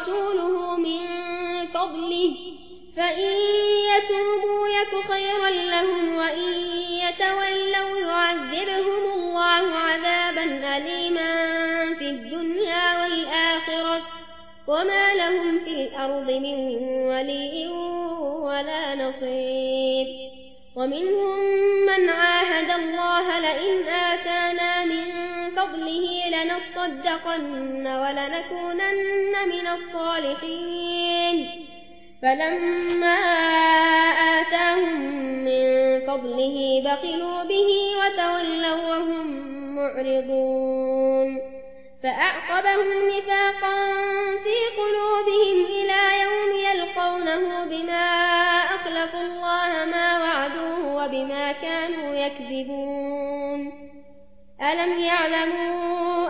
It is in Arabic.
ورسوله من فضله فإن يتوبوا يك خيرا لهم وإن يتولوا يعذبهم الله عذابا أليما في الدنيا والآخرة. وما لهم في الأرض من ولي ولا نصير. ومنهم من عاهد الله لئن آتانا من فضله لنصدقن ولنكونن من الصالحين. فلما آتاهم من فضله بخلوا به وتولوا وهم معرضون. فأعقبهم نفاقا في قلوبهم إلى يوم يلقونه بما أخلفوا الله ما وعدوه وبما كانوا يكذبون. ألم يعلموا